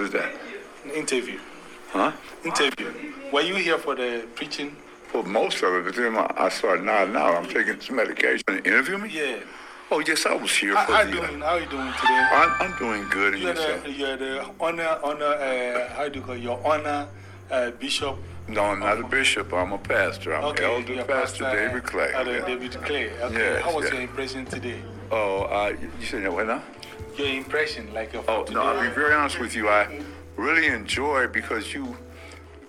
What is that? Interview. Huh? Interview. Were you here for the preaching? Well, most of it, but then I started nodding out. I'm taking some medication. Interview me? Yeah. Oh, yes, I was here How, for how, the. doing, how you doing today? I'm, I'm doing good. You're yourself? the, you're the honor, honor, uh, how do you call it? Your honor uh, bishop. No, I'm not a bishop. I'm a pastor. I'm Okay, Elder you're Pastor, David Clay. Elder David Clay. Okay. Yes, how was yes. your impression today? Oh, uh, you said that what now? Your impression, like of Oh, no, I'll be very honest with you. I really enjoyed because you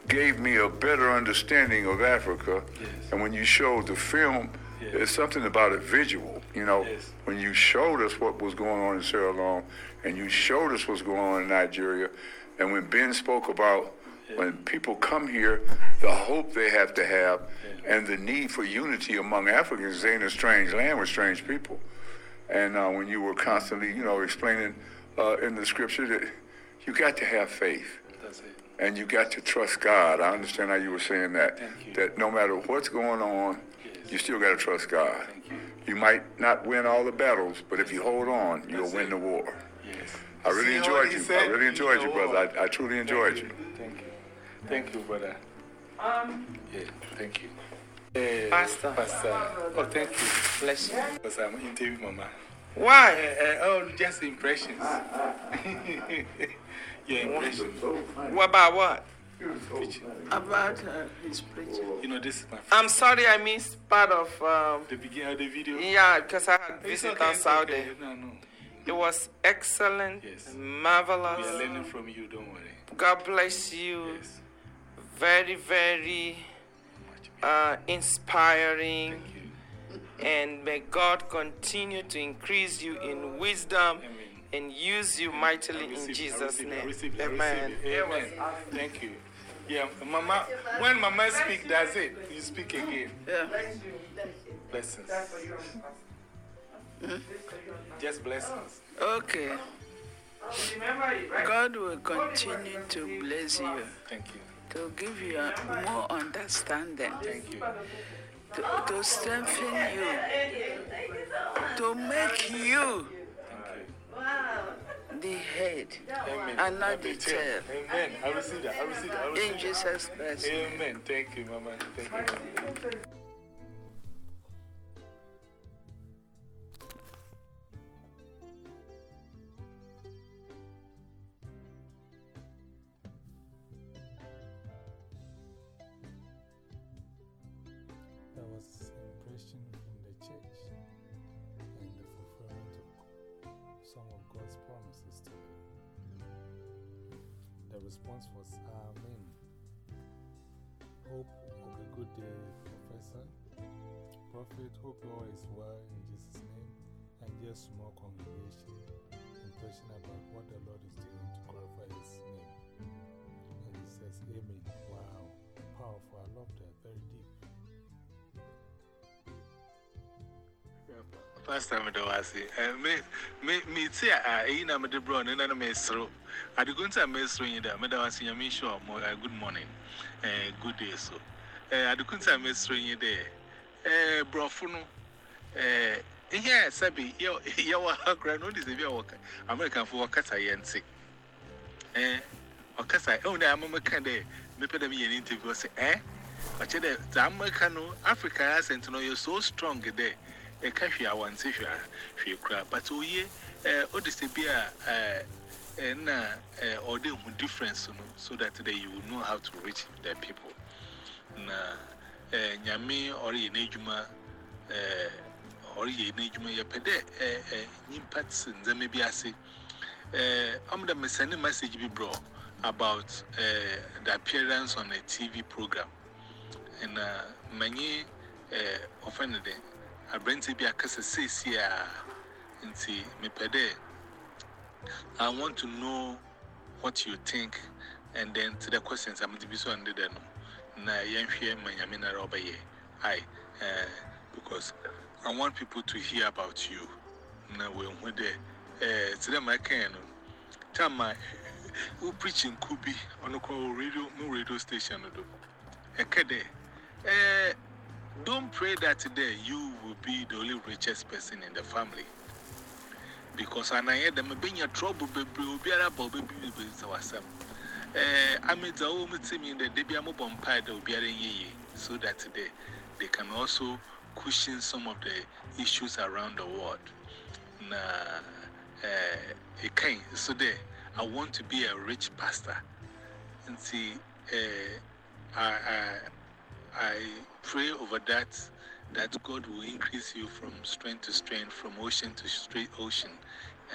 gave me a better understanding of Africa. Yes. And when you showed the film, Yes. there's something about it visual. You know, Yes. when you showed us what was going on in Sierra Leone and you showed us what's going on in Nigeria, and when Ben spoke about when people come here, the hope they have to have and the need for unity among Africans, they in a strange land with strange people. And uh, when you were constantly, you know, explaining uh, in the scripture that you got to have faith That's it. and you got to trust God. I understand how you were saying that. Thank you. That no matter what's going on, Yes. you still got to trust God. Thank you. You might not win all the battles, but if you hold on, you'll That's win the war. Yes. I really See enjoyed what he you. I really enjoyed you, know brother. I, I truly enjoyed you. Thank you. Thank you, brother. Um, Yeah, thank you. Uh, Pastor. Pastor. Oh, thank you. bless you. Because I'm interviewing Mama. Uh, Why? uh, oh, just impressions. Your impressions. What about what? Preaching. About uh, his preaching. You know, this is my I'm sorry I missed part of, um, the beginning of the video. yeah, because I had visitors okay, out okay. No, no. It was excellent, Yes. We are learning from you, don't worry. God bless you. Yes. Very, very uh, inspiring. Thank you. And may God continue to increase you in wisdom Amen. and use you mightily I in receive it, I Jesus' receive it, I name. receive I Amen. Amen. Thank you. Yeah, Mama, when Mama speak, that's it. You speak again. Yeah. Blessings. Just blessings. Okay. God will continue to bless you, Thank you. To give you more understanding, you. to, to strengthen you, to make you the head. Amen. and not the tail. Amen. I receive that. I receive that. I receive In. Jesus Christ. Amen. Thank you, Mama. Thank you. Response was ah, Amen. Hope of a good day, Professor. Prophet, hope all is well in Jesus' name. And just small congregation impression about what the Lord is doing to glorify His name. And he says, Amen. Wow. Powerful. I love that. Very deep. Pastor Medawasi, me, me, me, see, I ain't a medebron and I'm a mesro. I do go to a mesro in there. Medawasi, I'm sure more good morning, uh, good day. So, I do go to a in there. Eh, brofuno, eh, here, Sabi, you are granted is a view American for Wakasa Yancy. Eh, Wakasa, oh, I'm a American day. Maybe them an interview say, eh? But the American African accent, you know, you're so strong there. A country I want to share crap, but oh, eh, oh, this be a and uh, or the difference, so that they you will know how to reach the people. Na, eh, Nyame or in Ejuma, eh, or in Ejuma, ya pede, eh, eh, impacts and then maybe I say, eh, I'm the sending message be bro about eh, the appearance on a TV program. And uh, many uh, offended, abrante bi akasa seesie a nti mepɛ dɛ I want to know what you think and then to the questions I'm going to be so under the no na yɛnhwɛ my nyame na ɔbɛyɛ. Hi uh, eh, because I want people to hear about you. Na wɔahu dɛ eh to them I can no time I preaching could be on the radio no radio station no do. Ɛkɛ dɛ eh don't pray that today you will be the only richest person in the family. because I had them being a trouble, baby, be a bob, baby, so I said. Eh, I made the that they be a mobile pie, they'll be a ye, so that they, they can also cushion some of the issues around the world. Na, eh, it can, so there, I want to be a rich pastor. And see, eh, I, I, I Pray over that, that God will increase you from strength to strength, from ocean to straight ocean,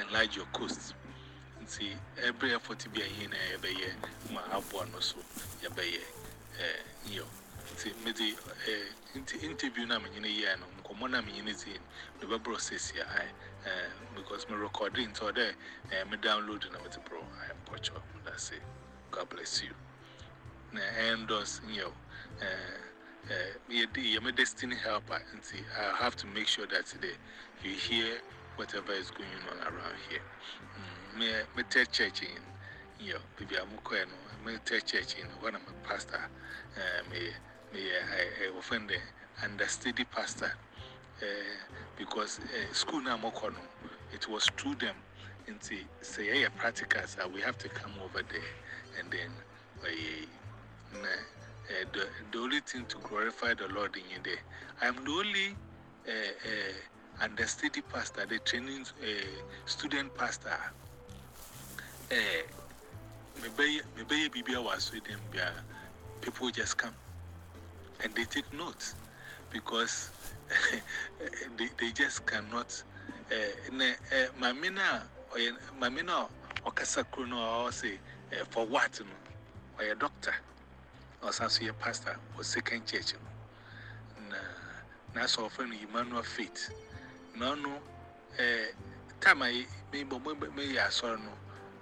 enlarge your coasts. And see, every effort to be a yin, every year, my abon also, every year, you. See, maybe interview na menyine yi ano nkɔmmɔ na menyine ti me bɛborɔ process here, eh, eh, because me recorde nti ɔdɛ eh, me download na mete borɔ i am culture that's it god bless you na ɛndos nyɛw know, uh, uh, destiny helper, and see, I have to make sure that today you hear whatever is going on around here. Mm, me, me tell church in, you baby, I'm going to me church in one of my pastor, uh, me, me, I, offend the understudy pastor, uh, because uh, school now, it was through them. And see, say, yeah, practicals, uh, we have to come over there and then, uh, uh, the, the only thing to glorify the Lord in there. I am the only uh, uh, understudy pastor, the training uh, student pastor. Maybe maybe Bibia was with them, people just come and they take notes because they, they just cannot. Mamina, Mamina, or Kasakruno, or say, for what? Or a doctor or some pastor or second church. Na so often Emmanuel faith. No, no, eh, time I may be a son,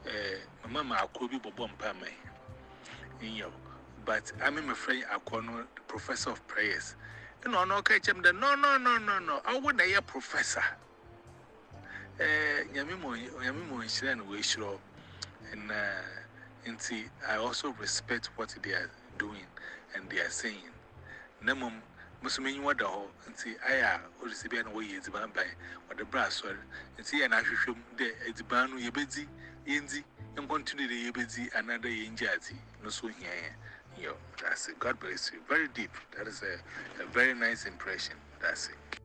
eh, Mamma, I could be Bobom Pame. But I'm afraid I call no professor of prayers. No, no, catch him. No, no, no, no, no. I would a professor. Eh, Yamimo, Yamimo, and we sure. And, uh, and see, I also respect what they are doing and they are saying. Muslim, what the whole, and see, I are, or the way is by or the brass, and see, and I should the Edibanu, Yabezi, Yenzi, and continue the Yabezi, another Yenjazi, no so here. Yo, that's it. God bless you. Very deep. That is a, a very nice impression. That's it.